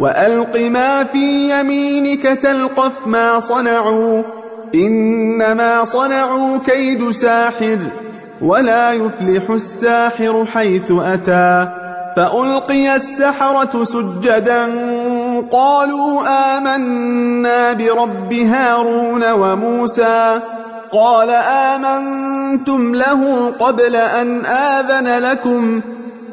وألق ما في يمينك تلقف ما صنعوا إنما صنعوا كيد ساحر ولا يفلح الساحر حيث أتى. فألقي السحرة سجدا قالوا آمنا برب هارون وموسى. قال آمنتم له قبل أن آذن لكم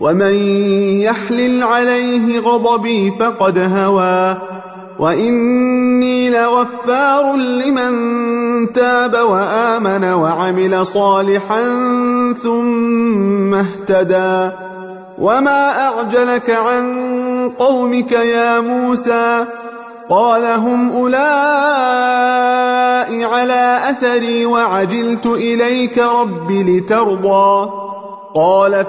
ومن يحلل عليه غضبي فقد هوى وإني لغفار لمن تاب وآمن وعمل صالحا ثم اهتدى وما أعجلك عن قومك يا موسى قال هم أولئك على أثري وعجلت إليك رب لترضى قال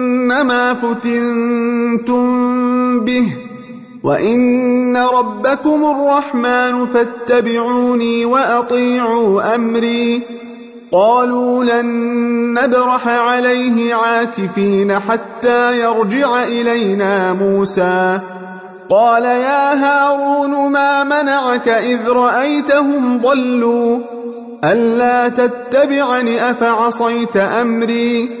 إنما فتنتم به وإن ربكم الرحمن فاتبعوني وأطيعوا أمري قالوا لن نبرح عليه عاكفين حتى يرجع إلينا موسى قال يا هارون ما منعك إذ رأيتهم ضلوا ألا تتبعني أفعصيت أمري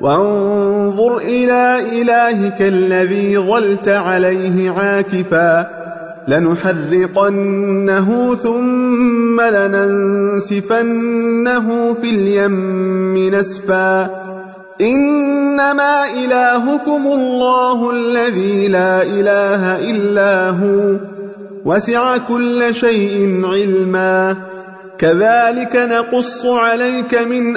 وانظر إلى إلهك الذي ظلت عليه عاكفا لنحرقنه ثم لننسفنه في اليم نسفا إنما إلهكم الله الذي لا إله إلا هو وسع كل شيء علما كذلك نقص عليك من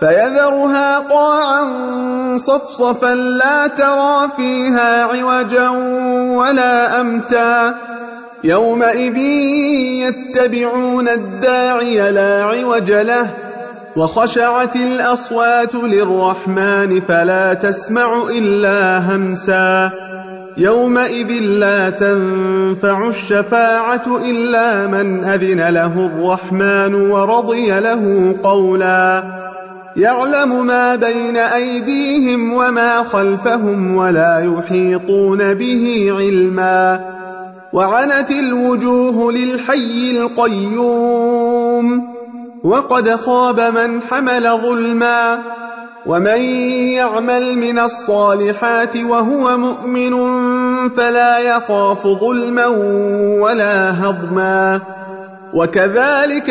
فيذرها قاعا صفصفا لا ترى فيها عوجا ولا أمتا. يومئذ يتبعون الداعي لا عوج له. وخشعت الأصوات للرحمن فلا تسمع إلا همسا. يومئذ لا تنفع الشفاعة إلا من أذن له الرحمن ورضي له قولا. يعلم ما بين أيديهم وما خلفهم ولا يحيطون به علما. وعنت الوجوه للحي القيوم. وقد خاب من حمل ظلما. ومن يعمل من الصالحات وهو مؤمن فلا يخاف ظلما ولا هضما. وكذلك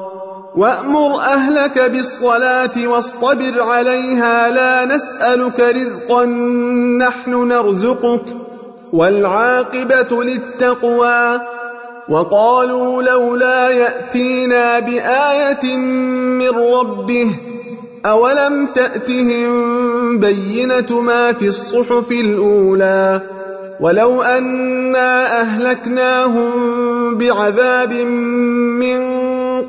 وأمر أهلك بالصلاة واصطبر عليها لا نسألك رزقا نحن نرزقك والعاقبة للتقوى. وقالوا لولا يأتينا بآية من ربه أولم تأتهم بينة ما في الصحف الأولى؟ ولو أنا أهلكناهم بعذاب من